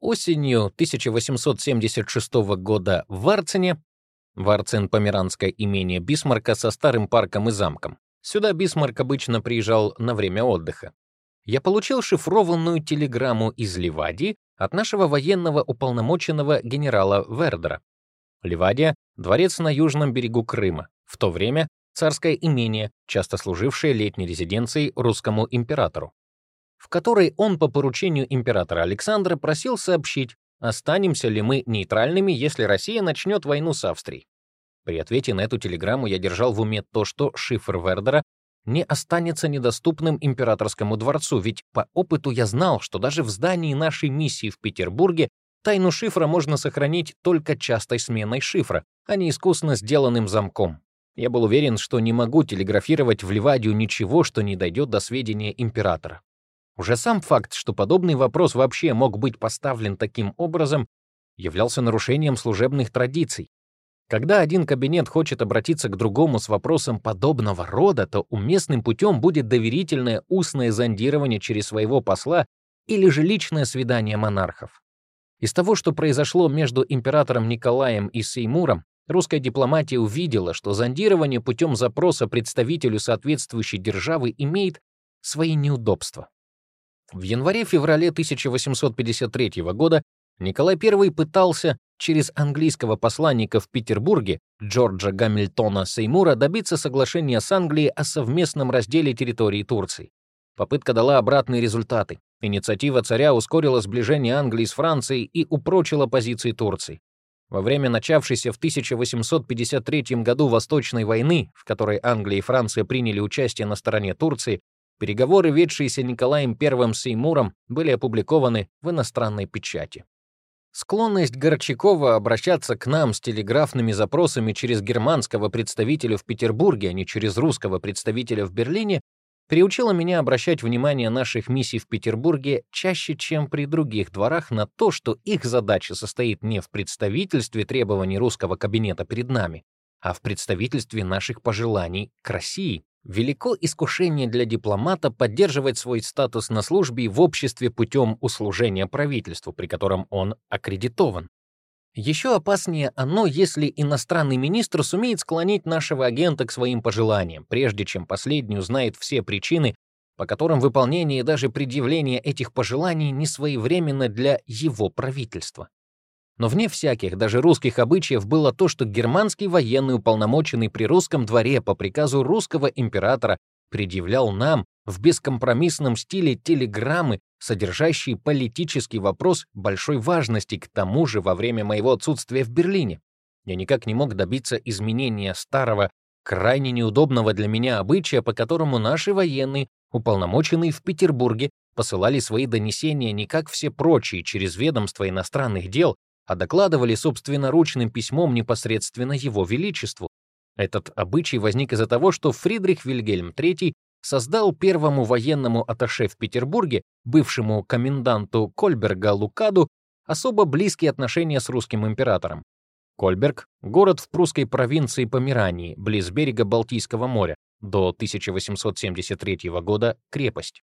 Осенью 1876 года в Варцине, Варцин — померанское имение Бисмарка со старым парком и замком. Сюда Бисмарк обычно приезжал на время отдыха. Я получил шифрованную телеграмму из Ливадии от нашего военного уполномоченного генерала Вердера. Ливадия — дворец на южном берегу Крыма, в то время царское имение, часто служившее летней резиденцией русскому императору, в которой он по поручению императора Александра просил сообщить, останемся ли мы нейтральными, если Россия начнет войну с Австрией. При ответе на эту телеграмму я держал в уме то, что шифр Вердера не останется недоступным императорскому дворцу, ведь по опыту я знал, что даже в здании нашей миссии в Петербурге тайну шифра можно сохранить только частой сменой шифра, а не искусно сделанным замком. Я был уверен, что не могу телеграфировать в Ливадию ничего, что не дойдет до сведения императора. Уже сам факт, что подобный вопрос вообще мог быть поставлен таким образом, являлся нарушением служебных традиций. Когда один кабинет хочет обратиться к другому с вопросом подобного рода, то уместным путем будет доверительное устное зондирование через своего посла или же личное свидание монархов. Из того, что произошло между императором Николаем и Сеймуром, русская дипломатия увидела, что зондирование путем запроса представителю соответствующей державы имеет свои неудобства. В январе-феврале 1853 года Николай I пытался через английского посланника в Петербурге Джорджа Гамильтона Сеймура добиться соглашения с Англией о совместном разделе территории Турции. Попытка дала обратные результаты. Инициатива царя ускорила сближение Англии с Францией и упрочила позиции Турции. Во время начавшейся в 1853 году Восточной войны, в которой Англия и Франция приняли участие на стороне Турции, переговоры, ведшиеся Николаем I с Сеймуром, были опубликованы в иностранной печати. Склонность Горчакова обращаться к нам с телеграфными запросами через германского представителя в Петербурге, а не через русского представителя в Берлине, приучила меня обращать внимание наших миссий в Петербурге чаще, чем при других дворах, на то, что их задача состоит не в представительстве требований русского кабинета перед нами, а в представительстве наших пожеланий к России. Велико искушение для дипломата поддерживать свой статус на службе в обществе путем услужения правительству, при котором он аккредитован. Еще опаснее оно, если иностранный министр сумеет склонить нашего агента к своим пожеланиям, прежде чем последний узнает все причины, по которым выполнение и даже предъявление этих пожеланий не своевременно для его правительства. Но вне всяких, даже русских обычаев было то, что германский военный уполномоченный при русском дворе по приказу русского императора предъявлял нам в бескомпромиссном стиле телеграммы, содержащие политический вопрос большой важности, к тому же во время моего отсутствия в Берлине. Я никак не мог добиться изменения старого, крайне неудобного для меня обычая, по которому наши военные, уполномоченные в Петербурге, посылали свои донесения не как все прочие через ведомство иностранных дел, а докладывали собственноручным письмом непосредственно его величеству. Этот обычай возник из-за того, что Фридрих Вильгельм III создал первому военному атташе в Петербурге, бывшему коменданту Кольберга Лукаду, особо близкие отношения с русским императором. Кольберг — город в прусской провинции Померании, близ берега Балтийского моря, до 1873 года крепость.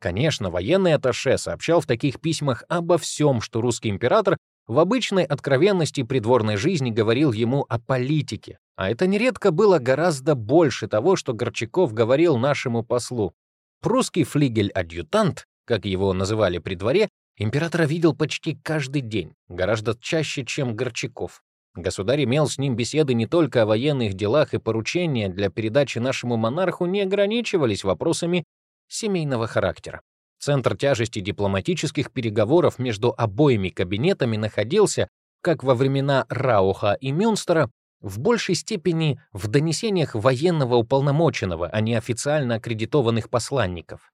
Конечно, военный атташе сообщал в таких письмах обо всем, что русский император в обычной откровенности придворной жизни говорил ему о политике, а это нередко было гораздо больше того, что Горчаков говорил нашему послу. Прусский флигель-адъютант, как его называли при дворе, императора видел почти каждый день, гораздо чаще, чем Горчаков. Государь имел с ним беседы не только о военных делах и поручения для передачи нашему монарху не ограничивались вопросами семейного характера. Центр тяжести дипломатических переговоров между обоими кабинетами находился, как во времена Рауха и Мюнстера, в большей степени в донесениях военного уполномоченного, а не официально аккредитованных посланников.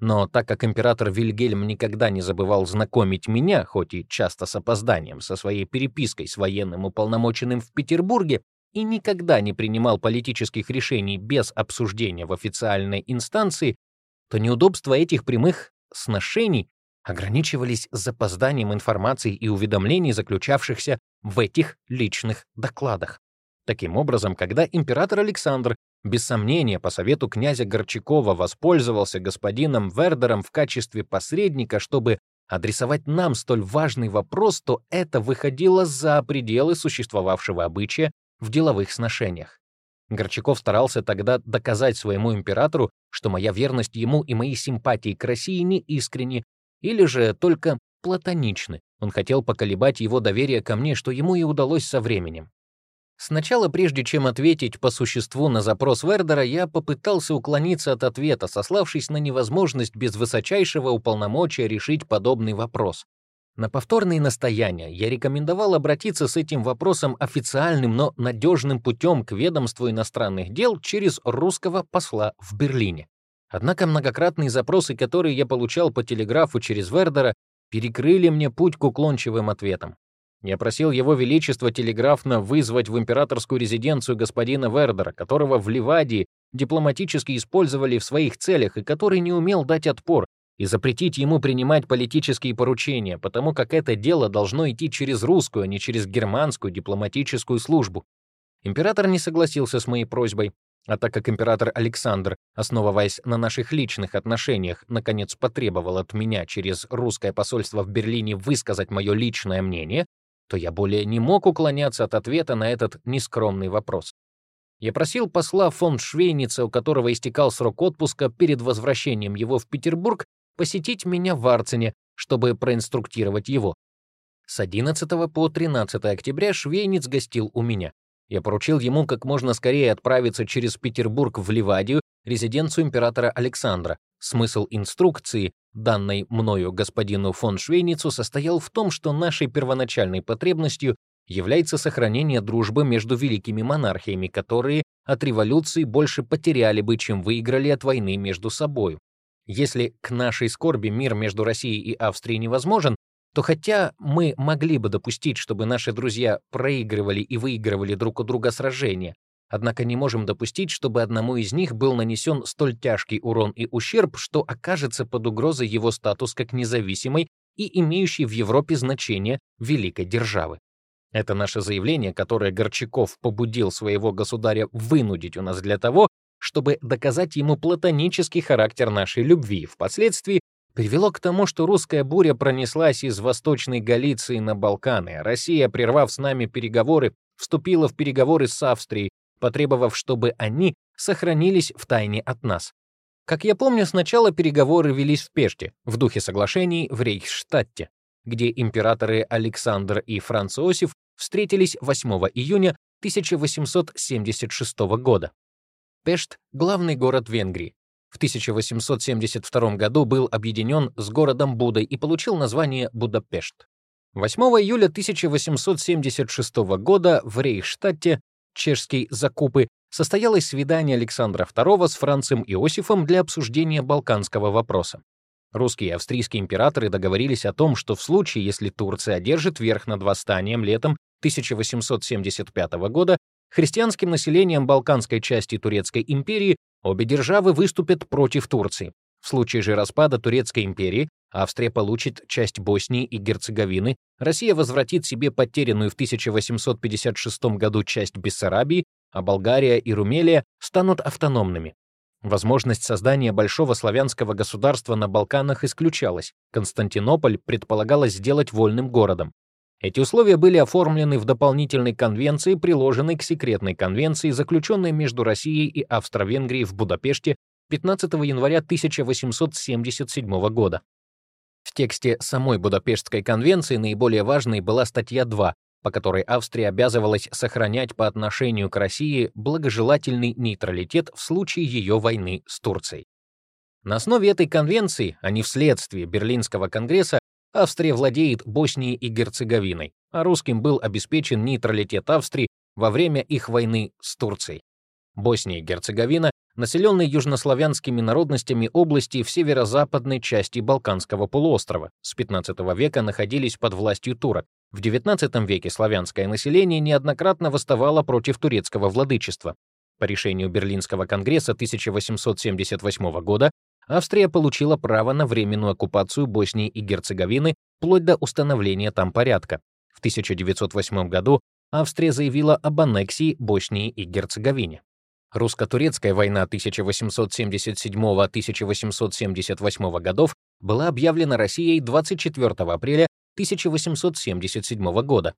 Но так как император Вильгельм никогда не забывал знакомить меня, хоть и часто с опозданием, со своей перепиской с военным уполномоченным в Петербурге, и никогда не принимал политических решений без обсуждения в официальной инстанции, то неудобства этих прямых сношений ограничивались запозданием информации и уведомлений, заключавшихся в этих личных докладах. Таким образом, когда император Александр, без сомнения, по совету князя Горчакова воспользовался господином Вердером в качестве посредника, чтобы адресовать нам столь важный вопрос, то это выходило за пределы существовавшего обычая в деловых сношениях. Горчаков старался тогда доказать своему императору, что моя верность ему и мои симпатии к России не искренни, или же только платоничны. Он хотел поколебать его доверие ко мне, что ему и удалось со временем. Сначала, прежде чем ответить по существу на запрос Вердера, я попытался уклониться от ответа, сославшись на невозможность без высочайшего уполномочия решить подобный вопрос. На повторные настояния я рекомендовал обратиться с этим вопросом официальным, но надежным путем к ведомству иностранных дел через русского посла в Берлине. Однако многократные запросы, которые я получал по телеграфу через Вердера, перекрыли мне путь к уклончивым ответам. Я просил его величество телеграфно вызвать в императорскую резиденцию господина Вердера, которого в Ливадии дипломатически использовали в своих целях и который не умел дать отпор, и запретить ему принимать политические поручения, потому как это дело должно идти через русскую, а не через германскую дипломатическую службу. Император не согласился с моей просьбой, а так как император Александр, основываясь на наших личных отношениях, наконец потребовал от меня через русское посольство в Берлине высказать мое личное мнение, то я более не мог уклоняться от ответа на этот нескромный вопрос. Я просил посла фон Швейница, у которого истекал срок отпуска перед возвращением его в Петербург, посетить меня в Арцене, чтобы проинструктировать его. С 11 по 13 октября Швейниц гостил у меня. Я поручил ему как можно скорее отправиться через Петербург в Ливадию, резиденцию императора Александра. Смысл инструкции, данной мною господину фон Швейницу, состоял в том, что нашей первоначальной потребностью является сохранение дружбы между великими монархиями, которые от революции больше потеряли бы, чем выиграли от войны между собой. Если к нашей скорби мир между Россией и Австрией невозможен, то хотя мы могли бы допустить, чтобы наши друзья проигрывали и выигрывали друг у друга сражения, Однако не можем допустить, чтобы одному из них был нанесен столь тяжкий урон и ущерб, что окажется под угрозой его статус как независимой и имеющей в Европе значение великой державы. Это наше заявление, которое Горчаков побудил своего государя вынудить у нас для того, чтобы доказать ему платонический характер нашей любви. Впоследствии привело к тому, что русская буря пронеслась из Восточной Галиции на Балканы, а Россия, прервав с нами переговоры, вступила в переговоры с Австрией, потребовав, чтобы они сохранились в тайне от нас. Как я помню, сначала переговоры велись в Пеште, в духе соглашений в Рейхштадте, где императоры Александр и Франц Иосиф встретились 8 июня 1876 года. Пешт — главный город Венгрии. В 1872 году был объединен с городом Будой и получил название Будапешт. 8 июля 1876 года в Рейхштадте чешский Закупы, состоялось свидание Александра II с Францем Иосифом для обсуждения балканского вопроса. Русские и австрийские императоры договорились о том, что в случае, если Турция одержит верх над восстанием летом 1875 года, христианским населением балканской части Турецкой империи обе державы выступят против Турции. В случае же распада Турецкой империи Австрия получит часть Боснии и Герцеговины, Россия возвратит себе потерянную в 1856 году часть Бессарабии, а Болгария и Румелия станут автономными. Возможность создания большого славянского государства на Балканах исключалась. Константинополь предполагалось сделать вольным городом. Эти условия были оформлены в дополнительной конвенции, приложенной к секретной конвенции, заключенной между Россией и Австро-Венгрией в Будапеште 15 января 1877 года. В тексте самой Будапештской конвенции наиболее важной была статья 2, по которой Австрия обязывалась сохранять по отношению к России благожелательный нейтралитет в случае ее войны с Турцией. На основе этой конвенции, а не вследствие Берлинского конгресса, Австрия владеет Боснией и Герцеговиной, а русским был обеспечен нейтралитет Австрии во время их войны с Турцией. Босния и Герцеговина населенные южнославянскими народностями области в северо-западной части Балканского полуострова, с XV века находились под властью турок. В XIX веке славянское население неоднократно восставало против турецкого владычества. По решению Берлинского конгресса 1878 года Австрия получила право на временную оккупацию Боснии и Герцеговины вплоть до установления там порядка. В 1908 году Австрия заявила об аннексии Боснии и Герцеговине. Русско-турецкая война 1877-1878 годов была объявлена Россией 24 апреля 1877 года.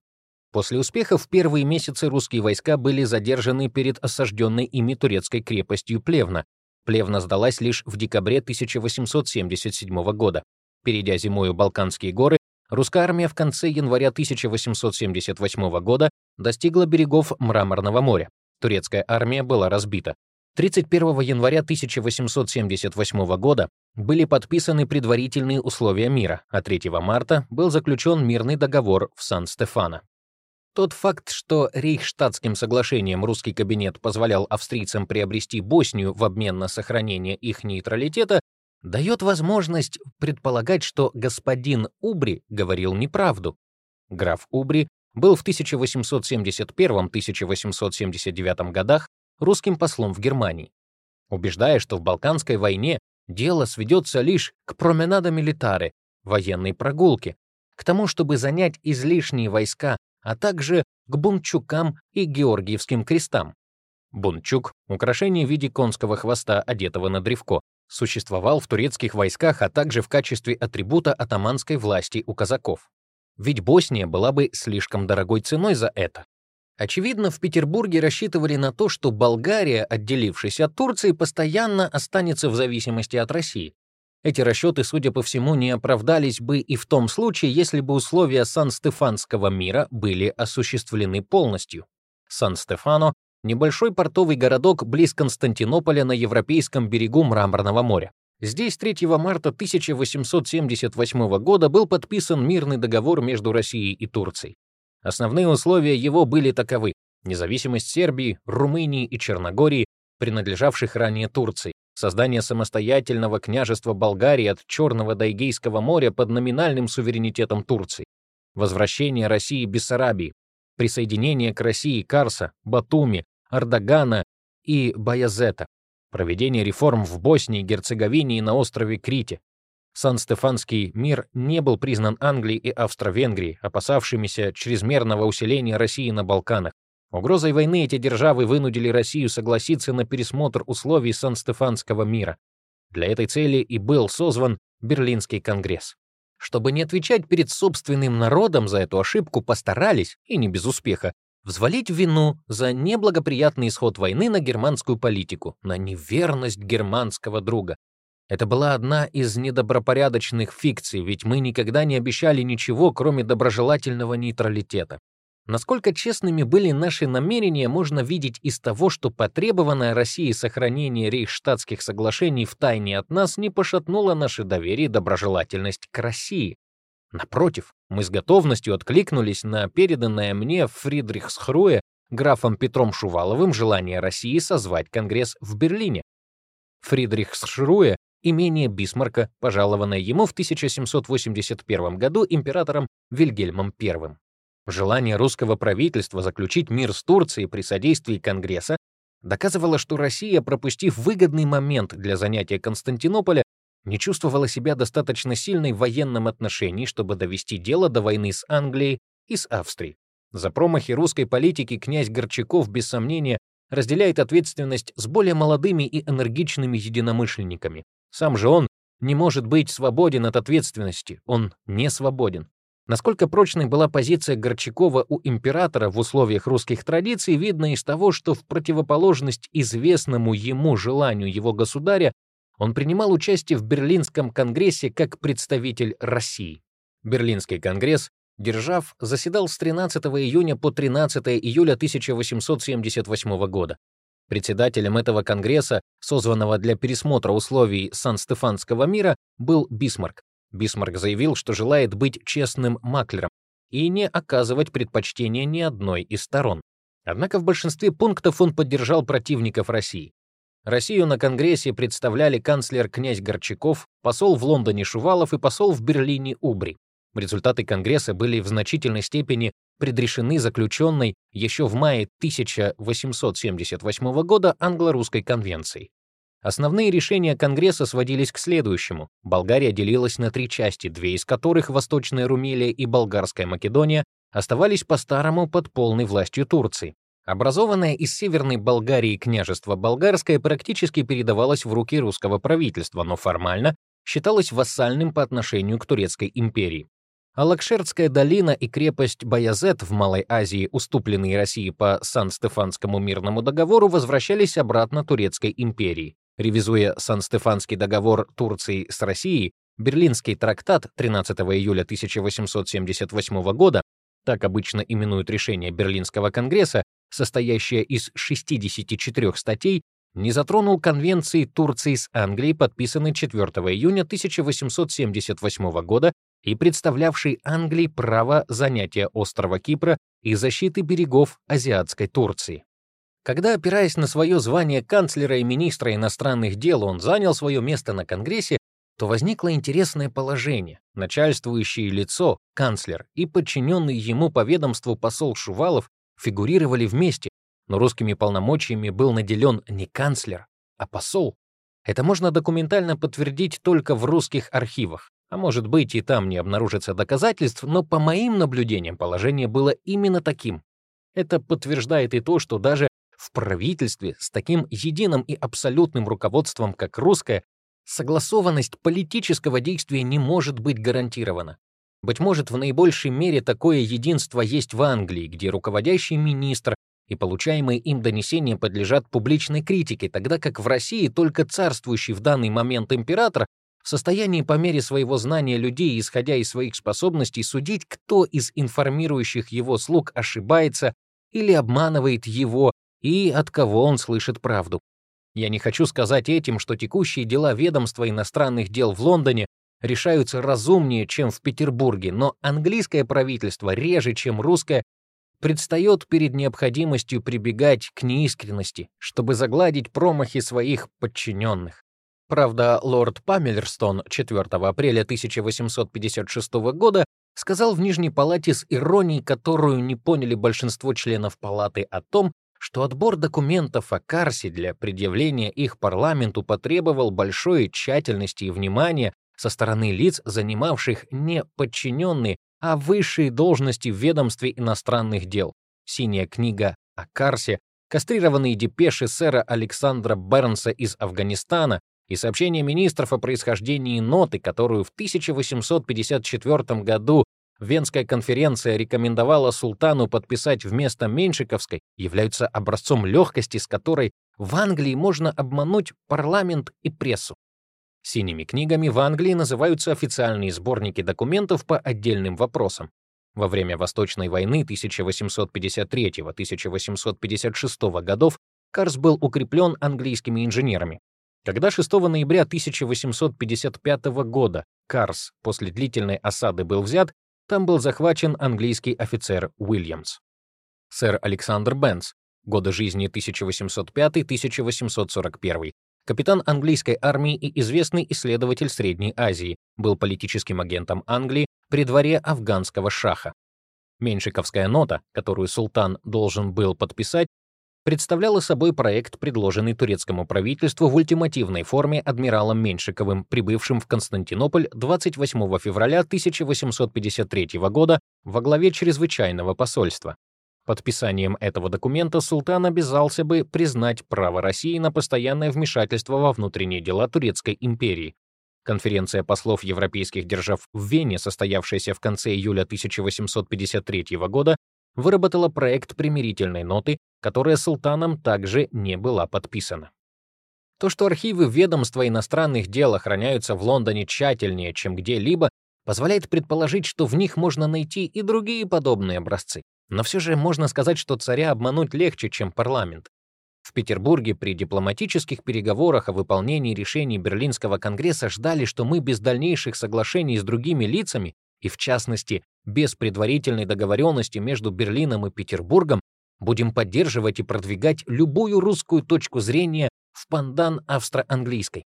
После успехов в первые месяцы русские войска были задержаны перед осажденной ими турецкой крепостью Плевна. Плевна сдалась лишь в декабре 1877 года. Перейдя зимою Балканские горы, русская армия в конце января 1878 года достигла берегов Мраморного моря. Турецкая армия была разбита. 31 января 1878 года были подписаны предварительные условия мира, а 3 марта был заключен мирный договор в Сан-Стефано. Тот факт, что Рейхштадтским соглашением русский кабинет позволял австрийцам приобрести Боснию в обмен на сохранение их нейтралитета, дает возможность предполагать, что господин Убри говорил неправду. Граф Убри был в 1871-1879 годах русским послом в Германии, убеждая, что в Балканской войне дело сведется лишь к променада милитаре, военной прогулке, к тому, чтобы занять излишние войска, а также к бунчукам и георгиевским крестам. Бунчук — украшение в виде конского хвоста, одетого на древко, существовал в турецких войсках, а также в качестве атрибута атаманской власти у казаков. Ведь Босния была бы слишком дорогой ценой за это. Очевидно, в Петербурге рассчитывали на то, что Болгария, отделившись от Турции, постоянно останется в зависимости от России. Эти расчеты, судя по всему, не оправдались бы и в том случае, если бы условия Сан-Стефанского мира были осуществлены полностью. Сан-Стефано — небольшой портовый городок близ Константинополя на европейском берегу Мраморного моря. Здесь 3 марта 1878 года был подписан мирный договор между Россией и Турцией. Основные условия его были таковы. Независимость Сербии, Румынии и Черногории, принадлежавших ранее Турции, создание самостоятельного княжества Болгарии от Черного до Эгейского моря под номинальным суверенитетом Турции, возвращение России Бессарабии, присоединение к России Карса, Батуми, Ардагана и Баязета, проведение реформ в Боснии, Герцеговине и на острове Крите, Сан-Стефанский мир не был признан Англией и Австро-Венгрией, опасавшимися чрезмерного усиления России на Балканах. Угрозой войны эти державы вынудили Россию согласиться на пересмотр условий Сан-Стефанского мира. Для этой цели и был созван Берлинский конгресс. Чтобы не отвечать перед собственным народом за эту ошибку, постарались, и не без успеха, взвалить вину за неблагоприятный исход войны на германскую политику, на неверность германского друга, это была одна из недобропорядочных фикций, ведь мы никогда не обещали ничего, кроме доброжелательного нейтралитета. Насколько честными были наши намерения, можно видеть из того, что потребованное Россией сохранение рейхштадтских соглашений в тайне от нас не пошатнуло наше доверие и доброжелательность к России. Напротив, мы с готовностью откликнулись на переданное мне Фридрихсхруе графом Петром Шуваловым желание России созвать Конгресс в Берлине. Фридрихсхруе имение Бисмарка, пожалованное ему в 1781 году императором Вильгельмом I. Желание русского правительства заключить мир с Турцией при содействии Конгресса доказывало, что Россия, пропустив выгодный момент для занятия Константинополя, не чувствовала себя достаточно сильной в военном отношении, чтобы довести дело до войны с Англией и с Австрией. За промахи русской политики князь Горчаков, без сомнения, разделяет ответственность с более молодыми и энергичными единомышленниками. Сам же он не может быть свободен от ответственности, он не свободен. Насколько прочной была позиция Горчакова у императора в условиях русских традиций, видно из того, что в противоположность известному ему желанию его государя он принимал участие в Берлинском конгрессе как представитель России. Берлинский конгресс, держав, заседал с 13 июня по 13 июля 1878 года. Председателем этого конгресса, созванного для пересмотра условий Сан-Стефанского мира, был Бисмарк. Бисмарк заявил, что желает быть честным маклером и не оказывать предпочтения ни одной из сторон. Однако в большинстве пунктов он поддержал противников России. Россию на Конгрессе представляли канцлер князь Горчаков, посол в Лондоне Шувалов и посол в Берлине Убри. Результаты Конгресса были в значительной степени предрешены заключенной еще в мае 1878 года англо-русской конвенцией. Основные решения Конгресса сводились к следующему. Болгария делилась на три части, две из которых, Восточная Румелия и Болгарская Македония, оставались по-старому под полной властью Турции. Образованное из Северной Болгарии княжество Болгарское практически передавалось в руки русского правительства, но формально считалось вассальным по отношению к Турецкой империи. А долина и крепость Баязет в Малой Азии, уступленные России по Сан-Стефанскому мирному договору, возвращались обратно Турецкой империи. Ревизуя Сан-Стефанский договор Турции с Россией, Берлинский трактат 13 июля 1878 года, так обычно именуют решение Берлинского конгресса, состоящее из 64 статей, не затронул конвенции Турции с Англией, подписанной 4 июня 1878 года и представлявший Англии право занятия острова Кипра и защиты берегов азиатской Турции. Когда, опираясь на свое звание канцлера и министра иностранных дел, он занял свое место на Конгрессе, то возникло интересное положение. Начальствующее лицо, канцлер, и подчиненный ему по ведомству посол Шувалов фигурировали вместе, но русскими полномочиями был наделен не канцлер, а посол. Это можно документально подтвердить только в русских архивах. А может быть, и там не обнаружится доказательств, но по моим наблюдениям положение было именно таким. Это подтверждает и то, что даже в правительстве с таким единым и абсолютным руководством, как русское, согласованность политического действия не может быть гарантирована. Быть может, в наибольшей мере такое единство есть в Англии, где руководящий министр и получаемые им донесения подлежат публичной критике, тогда как в России только царствующий в данный момент император в состоянии по мере своего знания людей, исходя из своих способностей, судить, кто из информирующих его слуг ошибается или обманывает его, и от кого он слышит правду. Я не хочу сказать этим, что текущие дела ведомства иностранных дел в Лондоне решаются разумнее, чем в Петербурге, но английское правительство реже, чем русское, предстает перед необходимостью прибегать к неискренности, чтобы загладить промахи своих подчиненных. Правда, лорд Памелерстон 4 апреля 1856 года сказал в Нижней палате с иронией, которую не поняли большинство членов палаты о том, что отбор документов о Карсе для предъявления их парламенту потребовал большой тщательности и внимания со стороны лиц, занимавших не подчиненные, а высшие должности в ведомстве иностранных дел. Синяя книга о Карсе, кастрированные депеши сэра Александра Бернса из Афганистана, и сообщение министров о происхождении ноты, которую в 1854 году Венская конференция рекомендовала султану подписать вместо Меньшиковской, являются образцом легкости, с которой в Англии можно обмануть парламент и прессу. Синими книгами в Англии называются официальные сборники документов по отдельным вопросам. Во время Восточной войны 1853-1856 годов Карс был укреплен английскими инженерами. Когда 6 ноября 1855 года Карс после длительной осады был взят, там был захвачен английский офицер Уильямс. Сэр Александр Бенц, годы жизни 1805-1841, капитан английской армии и известный исследователь Средней Азии, был политическим агентом Англии при дворе афганского шаха. Меньшиковская нота, которую султан должен был подписать, представляла собой проект, предложенный турецкому правительству в ультимативной форме адмиралом Меньшиковым, прибывшим в Константинополь 28 февраля 1853 года во главе чрезвычайного посольства. Подписанием этого документа султан обязался бы признать право России на постоянное вмешательство во внутренние дела Турецкой империи. Конференция послов европейских держав в Вене, состоявшаяся в конце июля 1853 года, выработала проект примирительной ноты, которая султаном также не была подписана. То, что архивы ведомства иностранных дел охраняются в Лондоне тщательнее, чем где-либо, позволяет предположить, что в них можно найти и другие подобные образцы. Но все же можно сказать, что царя обмануть легче, чем парламент. В Петербурге при дипломатических переговорах о выполнении решений Берлинского конгресса ждали, что мы без дальнейших соглашений с другими лицами и, в частности, без предварительной договоренности между Берлином и Петербургом, будем поддерживать и продвигать любую русскую точку зрения в пандан австро-английской.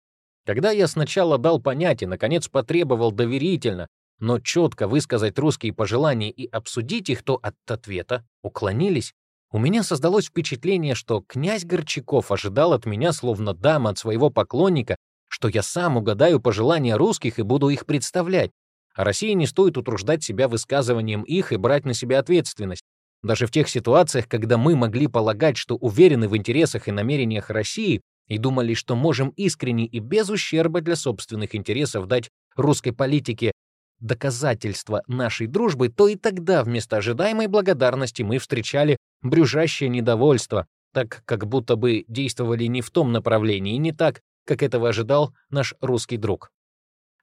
Когда я сначала дал понять и, наконец, потребовал доверительно, но четко высказать русские пожелания и обсудить их, то от ответа уклонились. У меня создалось впечатление, что князь Горчаков ожидал от меня, словно дама от своего поклонника, что я сам угадаю пожелания русских и буду их представлять, а России не стоит утруждать себя высказыванием их и брать на себя ответственность. Даже в тех ситуациях, когда мы могли полагать, что уверены в интересах и намерениях России, и думали, что можем искренне и без ущерба для собственных интересов дать русской политике доказательства нашей дружбы, то и тогда вместо ожидаемой благодарности мы встречали брюжащее недовольство, так как будто бы действовали не в том направлении не так, как этого ожидал наш русский друг.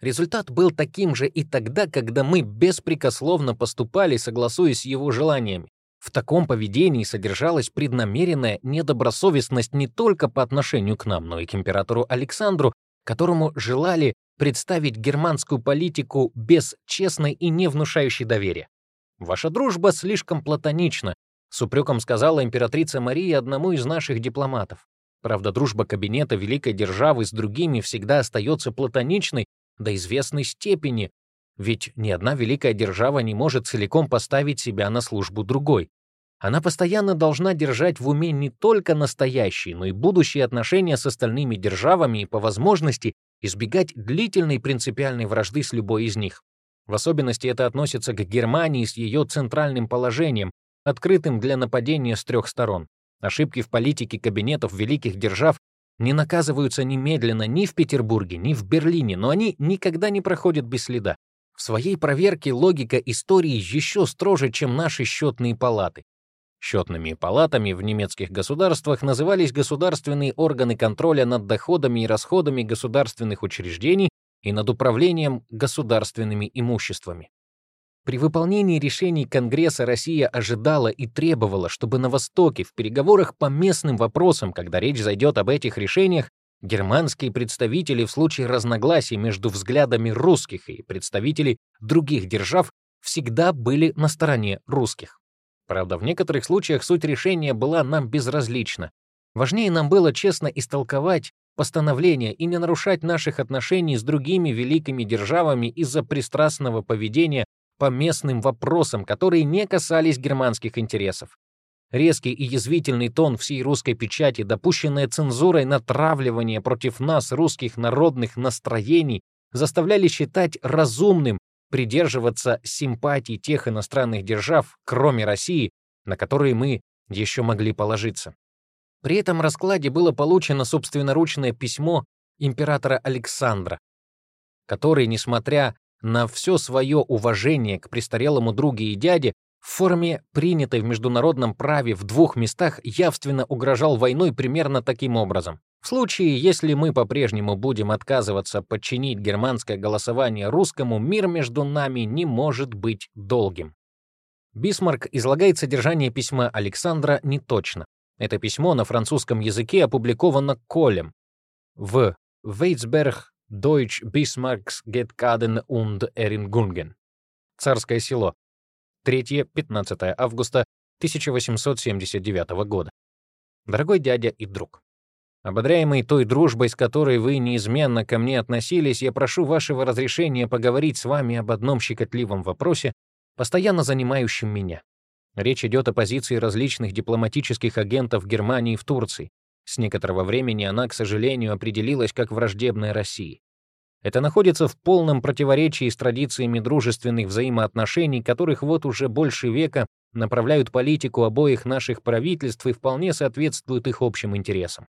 Результат был таким же и тогда, когда мы беспрекословно поступали, согласуясь с его желаниями. В таком поведении содержалась преднамеренная недобросовестность не только по отношению к нам, но и к императору Александру, которому желали представить германскую политику бесчестной и не внушающей доверия. «Ваша дружба слишком платонична», — с упреком сказала императрица Мария одному из наших дипломатов. Правда, дружба кабинета великой державы с другими всегда остается платоничной до известной степени, ведь ни одна великая держава не может целиком поставить себя на службу другой. Она постоянно должна держать в уме не только настоящие, но и будущие отношения с остальными державами и по возможности избегать длительной принципиальной вражды с любой из них. В особенности это относится к Германии с ее центральным положением, открытым для нападения с трех сторон. Ошибки в политике кабинетов великих держав не наказываются немедленно ни в Петербурге, ни в Берлине, но они никогда не проходят без следа. В своей проверке логика истории еще строже, чем наши счетные палаты. Счетными палатами в немецких государствах назывались государственные органы контроля над доходами и расходами государственных учреждений и над управлением государственными имуществами. При выполнении решений Конгресса Россия ожидала и требовала, чтобы на Востоке в переговорах по местным вопросам, когда речь зайдет об этих решениях, германские представители в случае разногласий между взглядами русских и представителей других держав всегда были на стороне русских. Правда, в некоторых случаях суть решения была нам безразлична. Важнее нам было честно истолковать постановление и не нарушать наших отношений с другими великими державами из-за пристрастного поведения по местным вопросам, которые не касались германских интересов. Резкий и язвительный тон всей русской печати, допущенная цензурой натравливание против нас русских народных настроений, заставляли считать разумным придерживаться симпатий тех иностранных держав, кроме России, на которые мы еще могли положиться. При этом раскладе было получено собственноручное письмо императора Александра, который, несмотря на все свое уважение к престарелому друге и дяде, в форме, принятой в международном праве в двух местах, явственно угрожал войной примерно таким образом. В случае, если мы по-прежнему будем отказываться подчинить германское голосование русскому, мир между нами не может быть долгим. Бисмарк излагает содержание письма Александра неточно. Это письмо на французском языке опубликовано Колем в Вейцберг Deutsch Bismarcks Getkaden und Erinnerungen. Царское село. 3-15 августа 1879 года. Дорогой дядя и друг. Ободряемый той дружбой, с которой вы неизменно ко мне относились, я прошу вашего разрешения поговорить с вами об одном щекотливом вопросе, постоянно занимающем меня. Речь идет о позиции различных дипломатических агентов Германии в Турции. С некоторого времени она, к сожалению, определилась как враждебная России. Это находится в полном противоречии с традициями дружественных взаимоотношений, которых вот уже больше века направляют политику обоих наших правительств и вполне соответствуют их общим интересам.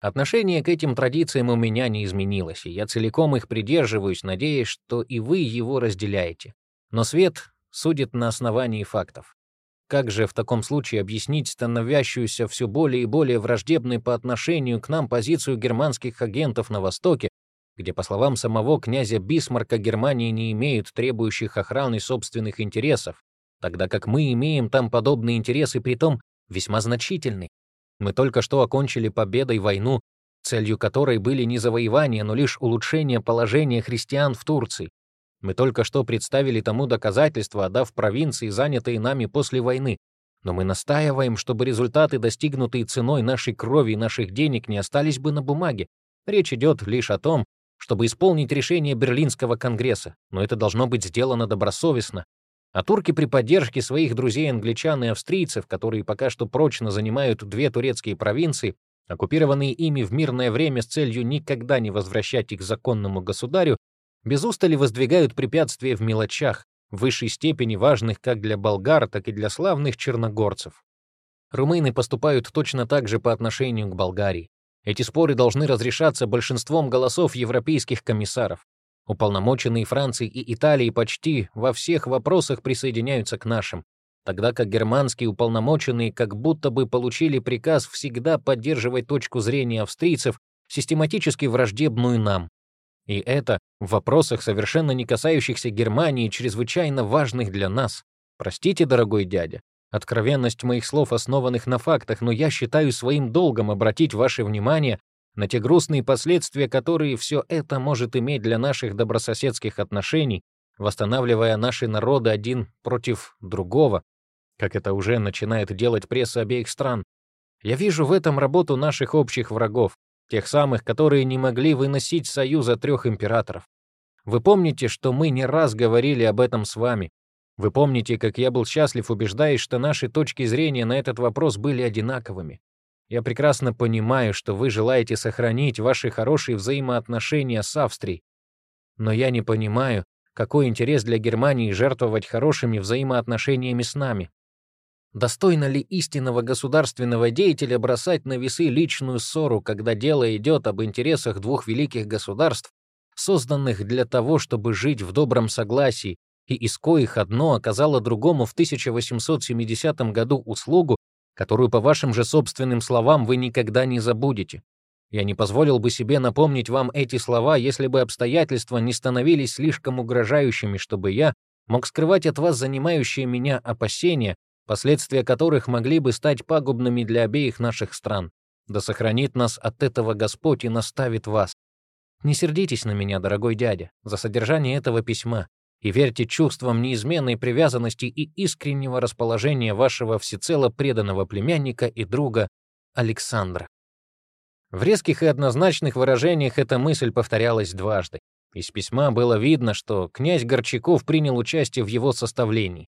Отношение к этим традициям у меня не изменилось, и я целиком их придерживаюсь, надеясь, что и вы его разделяете. Но свет судит на основании фактов. Как же в таком случае объяснить становящуюся все более и более враждебной по отношению к нам позицию германских агентов на Востоке, где, по словам самого князя Бисмарка, Германия не имеет требующих охраны собственных интересов, тогда как мы имеем там подобные интересы, притом весьма значительные. Мы только что окончили победой войну, целью которой были не завоевания, но лишь улучшение положения христиан в Турции. Мы только что представили тому доказательства, отдав провинции, занятые нами после войны. Но мы настаиваем, чтобы результаты, достигнутые ценой нашей крови и наших денег, не остались бы на бумаге. Речь идет лишь о том, чтобы исполнить решение Берлинского конгресса, но это должно быть сделано добросовестно, а турки при поддержке своих друзей-англичан и австрийцев, которые пока что прочно занимают две турецкие провинции, оккупированные ими в мирное время с целью никогда не возвращать их законному государю, без устали воздвигают препятствия в мелочах, в высшей степени важных как для болгар, так и для славных черногорцев. Румыны поступают точно так же по отношению к Болгарии. Эти споры должны разрешаться большинством голосов европейских комиссаров. Уполномоченные Франции и Италии почти во всех вопросах присоединяются к нашим, тогда как германские уполномоченные как будто бы получили приказ всегда поддерживать точку зрения австрийцев, систематически враждебную нам. И это в вопросах, совершенно не касающихся Германии, чрезвычайно важных для нас. Простите, дорогой дядя, откровенность моих слов, основанных на фактах, но я считаю своим долгом обратить ваше внимание на те грустные последствия, которые все это может иметь для наших добрососедских отношений, восстанавливая наши народы один против другого, как это уже начинает делать пресса обеих стран. Я вижу в этом работу наших общих врагов, тех самых, которые не могли выносить союза трех императоров. Вы помните, что мы не раз говорили об этом с вами. Вы помните, как я был счастлив, убеждаясь, что наши точки зрения на этот вопрос были одинаковыми. Я прекрасно понимаю, что вы желаете сохранить ваши хорошие взаимоотношения с Австрией. Но я не понимаю, какой интерес для Германии жертвовать хорошими взаимоотношениями с нами. Достойно ли истинного государственного деятеля бросать на весы личную ссору, когда дело идет об интересах двух великих государств, созданных для того, чтобы жить в добром согласии, и из коих одно оказало другому в 1870 году услугу, которую, по вашим же собственным словам, вы никогда не забудете. Я не позволил бы себе напомнить вам эти слова, если бы обстоятельства не становились слишком угрожающими, чтобы я мог скрывать от вас занимающие меня опасения, последствия которых могли бы стать пагубными для обеих наших стран. Да сохранит нас от этого Господь и наставит вас. Не сердитесь на меня, дорогой дядя, за содержание этого письма, и верьте чувствам неизменной привязанности и искреннего расположения вашего всецело преданного племянника и друга Александра. В резких и однозначных выражениях эта мысль повторялась дважды. Из письма было видно, что князь Горчаков принял участие в его составлении.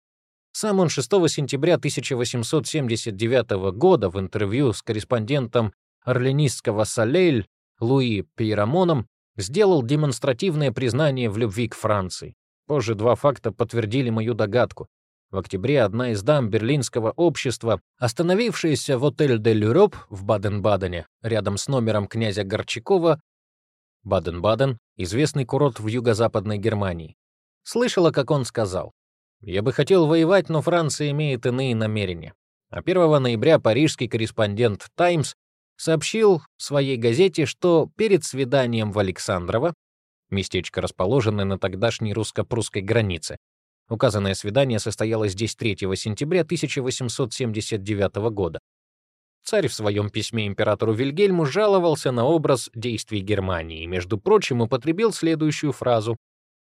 Сам он 6 сентября 1879 года в интервью с корреспондентом орлянистского «Солейль» Луи Пейрамоном сделал демонстративное признание в любви к Франции. Позже два факта подтвердили мою догадку. В октябре одна из дам берлинского общества, остановившаяся в отель «Де Люроп» в Баден-Бадене, рядом с номером князя Горчакова, Баден-Баден — известный курорт в юго-западной Германии, слышала, как он сказал, я бы хотел воевать, но Франция имеет иные намерения. А 1 ноября парижский корреспондент «Таймс» сообщил в своей газете, что перед свиданием в Александрово, местечко, расположенное на тогдашней русско-прусской границе, указанное свидание состоялось здесь 3 сентября 1879 года. Царь в своем письме императору Вильгельму жаловался на образ действий Германии и, между прочим, употребил следующую фразу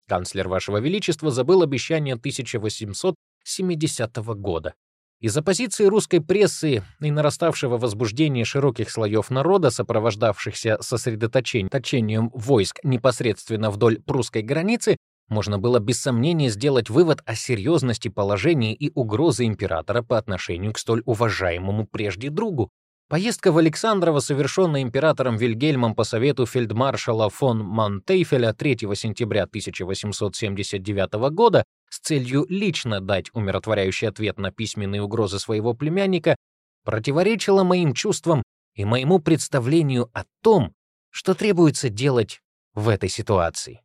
Канцлер Вашего Величества забыл обещание 1870 года. Из-за позиции русской прессы и нараставшего возбуждения широких слоев народа, сопровождавшихся сосредоточением войск непосредственно вдоль прусской границы, можно было без сомнения сделать вывод о серьезности положения и угрозы императора по отношению к столь уважаемому прежде другу. Поездка в Александрово, совершенная императором Вильгельмом по совету фельдмаршала фон Монтейфеля 3 сентября 1879 года с целью лично дать умиротворяющий ответ на письменные угрозы своего племянника, противоречила моим чувствам и моему представлению о том, что требуется делать в этой ситуации.